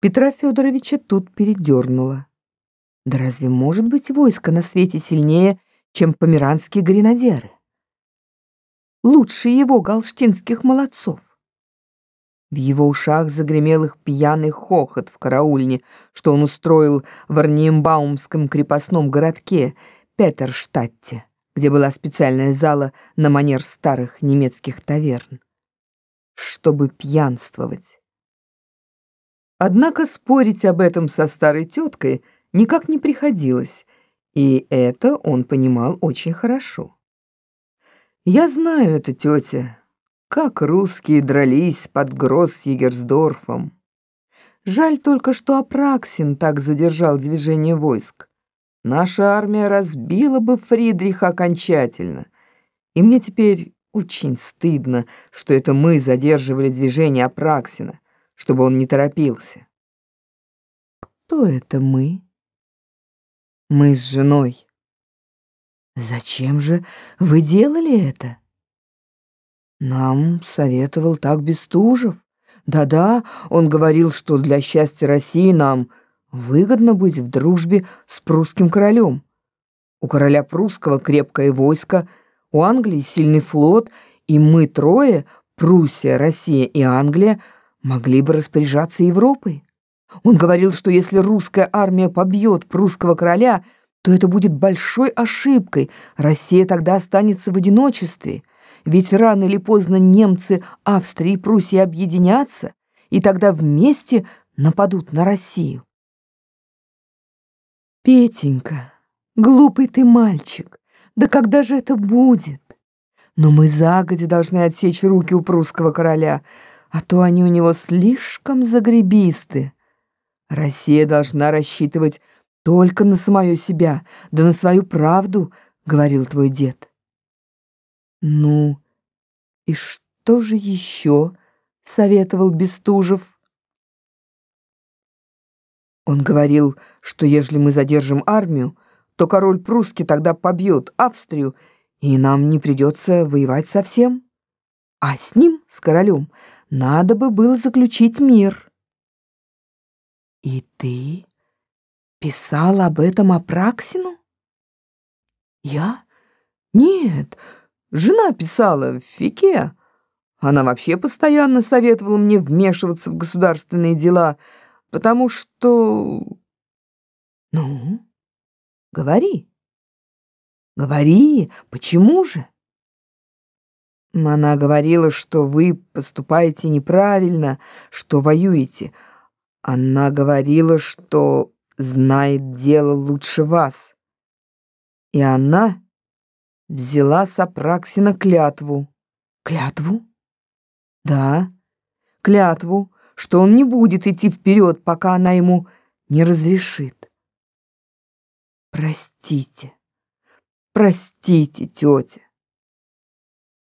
Петра Федоровича тут передернуло. Да разве может быть войско на свете сильнее, чем померанские гренадеры? Лучше его галштинских молодцов. В его ушах загремел их пьяный хохот в караульне, что он устроил в Арниембаумском крепостном городке Петерштадте, где была специальная зала на манер старых немецких таверн. Чтобы пьянствовать. Однако спорить об этом со старой теткой никак не приходилось, и это он понимал очень хорошо. «Я знаю это, тетя, как русские дрались под Гросс-Егерсдорфом. Жаль только, что Апраксин так задержал движение войск. Наша армия разбила бы Фридриха окончательно. И мне теперь очень стыдно, что это мы задерживали движение Апраксина чтобы он не торопился. Кто это мы? Мы с женой. Зачем же вы делали это? Нам советовал так Бестужев. Да-да, он говорил, что для счастья России нам выгодно быть в дружбе с прусским королем. У короля прусского крепкое войско, у Англии сильный флот, и мы трое, Пруссия, Россия и Англия, могли бы распоряжаться Европой. Он говорил, что если русская армия побьет прусского короля, то это будет большой ошибкой. Россия тогда останется в одиночестве. Ведь рано или поздно немцы Австрии и Пруссии объединятся, и тогда вместе нападут на Россию. Петенька, глупый ты мальчик, да когда же это будет? Но мы загодя должны отсечь руки у прусского короля — а то они у него слишком загребисты. Россия должна рассчитывать только на самое себя, да на свою правду, говорил твой дед. Ну, и что же еще советовал Бестужев? Он говорил, что если мы задержим армию, то король прусский тогда побьет Австрию, и нам не придется воевать совсем. А с ним, с королем, надо бы было заключить мир. И ты писал об этом Апраксину? Я? Нет, жена писала в Фике. Она вообще постоянно советовала мне вмешиваться в государственные дела, потому что... Ну, говори. Говори, почему же? Она говорила, что вы поступаете неправильно, что воюете. Она говорила, что знает дело лучше вас. И она взяла с Апраксина клятву. Клятву? Да, клятву, что он не будет идти вперед, пока она ему не разрешит. Простите, простите, тетя.